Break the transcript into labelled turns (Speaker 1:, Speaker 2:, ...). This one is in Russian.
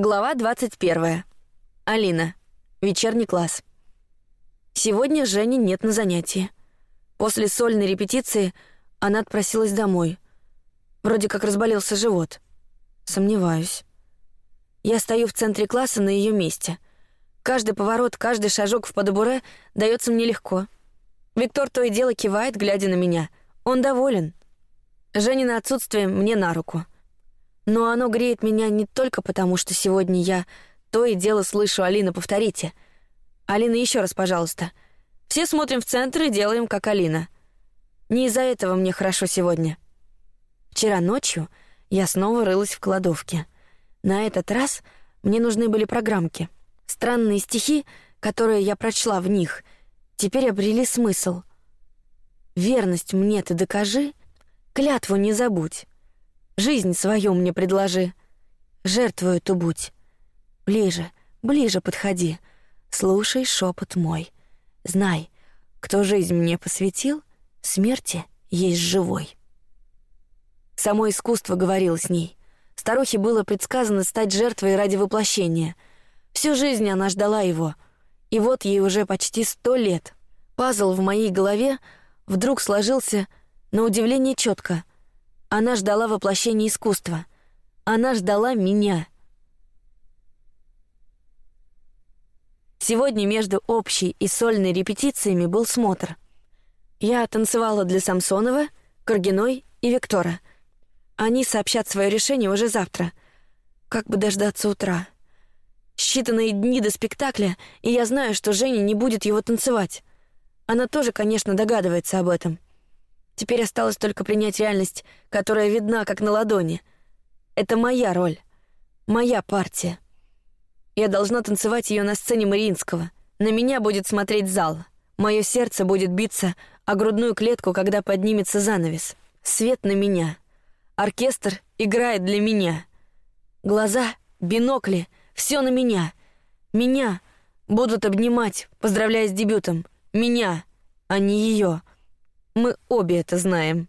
Speaker 1: Глава 21. Алина. Вечерний класс. Сегодня Жени нет на занятии. После сольной репетиции она отпросилась домой. Вроде как разболелся живот. Сомневаюсь. Я стою в центре класса на ее месте. Каждый поворот, каждый шажок в подобуре дается мне легко. Виктор то и дело кивает, глядя на меня. Он доволен. Женина отсутствие мне на руку — но оно греет меня не только потому, что сегодня я то и дело слышу Алина, повторите. Алина, еще раз, пожалуйста. Все смотрим в центр и делаем как Алина. Не из-за этого мне хорошо сегодня. Вчера ночью я снова рылась в кладовке. На этот раз мне нужны были программки. Странные стихи, которые я прочла в них, теперь обрели смысл. Верность мне ты докажи, клятву не забудь. Жизнь свою мне предложи, жертвую ту будь. Ближе, ближе подходи, слушай шепот мой. Знай, кто жизнь мне посвятил, смерти есть живой. Само искусство говорило с ней. Старухе было предсказано стать жертвой ради воплощения. Всю жизнь она ждала его, и вот ей уже почти сто лет. Пазл в моей голове вдруг сложился на удивление четко. Она ждала воплощения искусства. Она ждала меня. Сегодня между общей и сольной репетициями был смотр. Я танцевала для Самсонова, Каргиной и Виктора. Они сообщат свое решение уже завтра. Как бы дождаться утра? Считанные дни до спектакля, и я знаю, что Женя не будет его танцевать. Она тоже, конечно, догадывается об этом. Теперь осталось только принять реальность, которая видна как на ладони. Это моя роль, моя партия. Я должна танцевать ее на сцене Мариинского. На меня будет смотреть зал. Мое сердце будет биться о грудную клетку, когда поднимется занавес. Свет на меня. Оркестр играет для меня. Глаза, бинокли, все на меня. Меня будут обнимать, поздравляя с дебютом. Меня, а не ее. Мы обе это знаем.